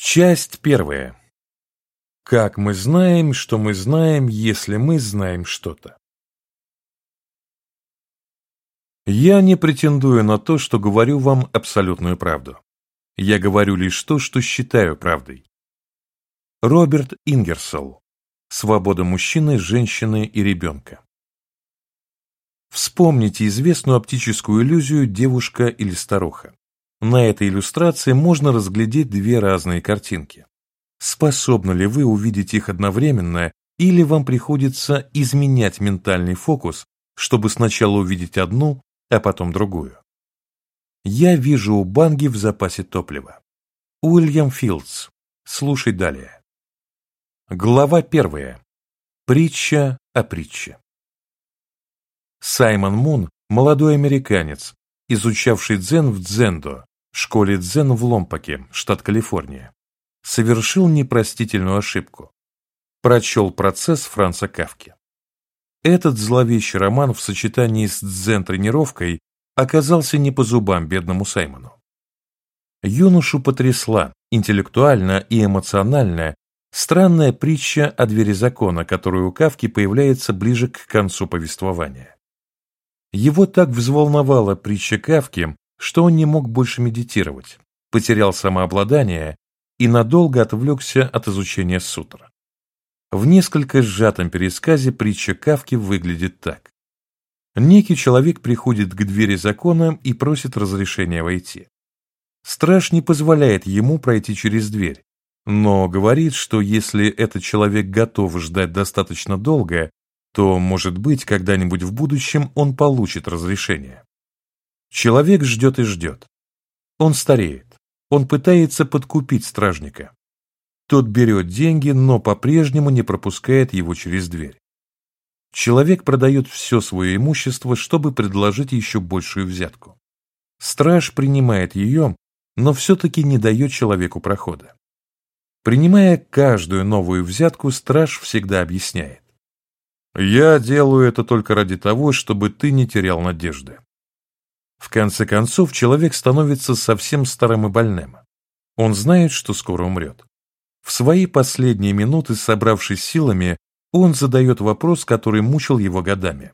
Часть первая. Как мы знаем, что мы знаем, если мы знаем что-то? Я не претендую на то, что говорю вам абсолютную правду. Я говорю лишь то, что считаю правдой. Роберт Ингерсол. Свобода мужчины, женщины и ребенка. Вспомните известную оптическую иллюзию «девушка или старуха». На этой иллюстрации можно разглядеть две разные картинки. Способны ли вы увидеть их одновременно, или вам приходится изменять ментальный фокус, чтобы сначала увидеть одну, а потом другую? Я вижу у Банги в запасе топлива. Уильям Филдс. Слушай далее. Глава первая. Притча о притче. Саймон Мун – молодой американец, изучавший дзен в Дзендо, школе дзен в Ломпаке, штат Калифорния, совершил непростительную ошибку. Прочел процесс Франца Кавки. Этот зловещий роман в сочетании с дзен-тренировкой оказался не по зубам бедному Саймону. Юношу потрясла интеллектуально и эмоционально странная притча о двери закона, которая у Кавки появляется ближе к концу повествования. Его так взволновала притча Кавки, что он не мог больше медитировать, потерял самообладание и надолго отвлекся от изучения сутра. В несколько сжатом пересказе притча Кавки выглядит так. Некий человек приходит к двери закона и просит разрешения войти. Страж не позволяет ему пройти через дверь, но говорит, что если этот человек готов ждать достаточно долго, то, может быть, когда-нибудь в будущем он получит разрешение. Человек ждет и ждет. Он стареет. Он пытается подкупить стражника. Тот берет деньги, но по-прежнему не пропускает его через дверь. Человек продает все свое имущество, чтобы предложить еще большую взятку. Страж принимает ее, но все-таки не дает человеку прохода. Принимая каждую новую взятку, страж всегда объясняет. «Я делаю это только ради того, чтобы ты не терял надежды. В конце концов, человек становится совсем старым и больным. Он знает, что скоро умрет. В свои последние минуты, собравшись силами, он задает вопрос, который мучил его годами.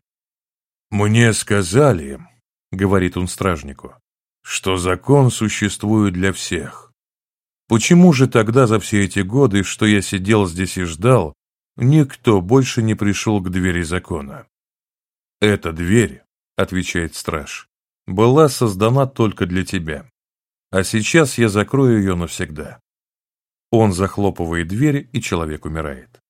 «Мне сказали, — говорит он стражнику, — что закон существует для всех. Почему же тогда за все эти годы, что я сидел здесь и ждал, никто больше не пришел к двери закона?» «Эта дверь, — отвечает страж, была создана только для тебя. А сейчас я закрою ее навсегда. Он захлопывает дверь, и человек умирает.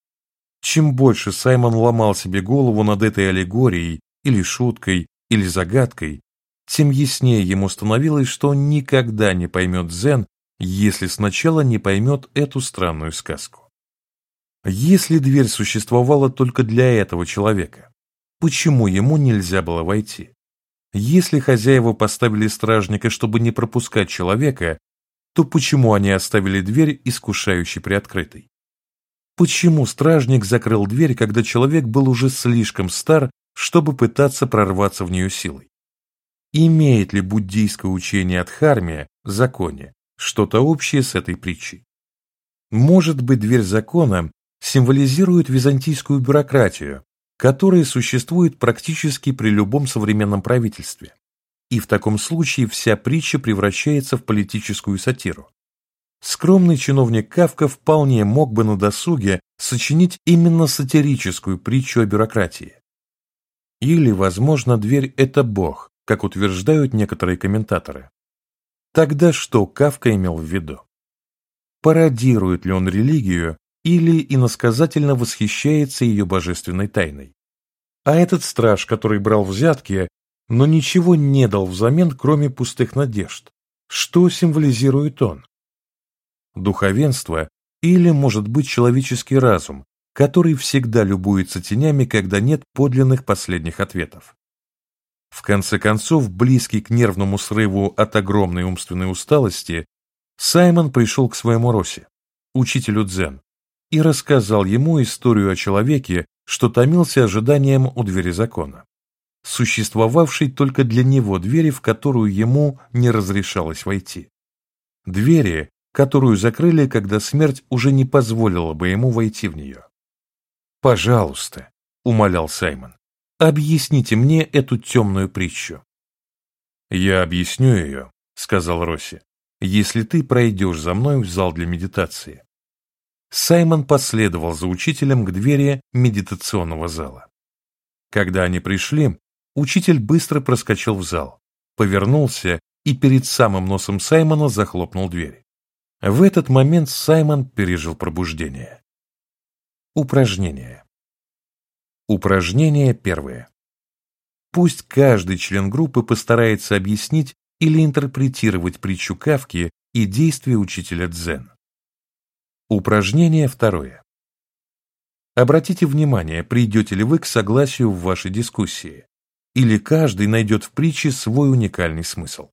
Чем больше Саймон ломал себе голову над этой аллегорией, или шуткой, или загадкой, тем яснее ему становилось, что он никогда не поймет дзен, если сначала не поймет эту странную сказку. Если дверь существовала только для этого человека, почему ему нельзя было войти? Если хозяева поставили стражника, чтобы не пропускать человека, то почему они оставили дверь искушающей приоткрытой? Почему стражник закрыл дверь, когда человек был уже слишком стар, чтобы пытаться прорваться в нее силой? Имеет ли буддийское учение от Хармия, законе, что-то общее с этой притчей? Может быть, дверь закона символизирует византийскую бюрократию, которые существуют практически при любом современном правительстве. И в таком случае вся притча превращается в политическую сатиру. Скромный чиновник Кавка вполне мог бы на досуге сочинить именно сатирическую притчу о бюрократии. Или, возможно, дверь – это Бог, как утверждают некоторые комментаторы. Тогда что Кавка имел в виду? Пародирует ли он религию или иносказательно восхищается ее божественной тайной. А этот страж, который брал взятки, но ничего не дал взамен, кроме пустых надежд, что символизирует он? Духовенство или, может быть, человеческий разум, который всегда любуется тенями, когда нет подлинных последних ответов. В конце концов, близкий к нервному срыву от огромной умственной усталости, Саймон пришел к своему Росе, учителю дзен, и рассказал ему историю о человеке, что томился ожиданием у двери закона, существовавшей только для него двери, в которую ему не разрешалось войти. Двери, которую закрыли, когда смерть уже не позволила бы ему войти в нее. «Пожалуйста», — умолял Саймон, — «объясните мне эту темную притчу». «Я объясню ее», — сказал Росси, — «если ты пройдешь за мной в зал для медитации». Саймон последовал за учителем к двери медитационного зала. Когда они пришли, учитель быстро проскочил в зал, повернулся и перед самым носом Саймона захлопнул дверь. В этот момент Саймон пережил пробуждение. Упражнение. Упражнение первое. Пусть каждый член группы постарается объяснить или интерпретировать притчу Кавки и действия учителя дзен. Упражнение второе. Обратите внимание, придете ли вы к согласию в вашей дискуссии, или каждый найдет в притче свой уникальный смысл.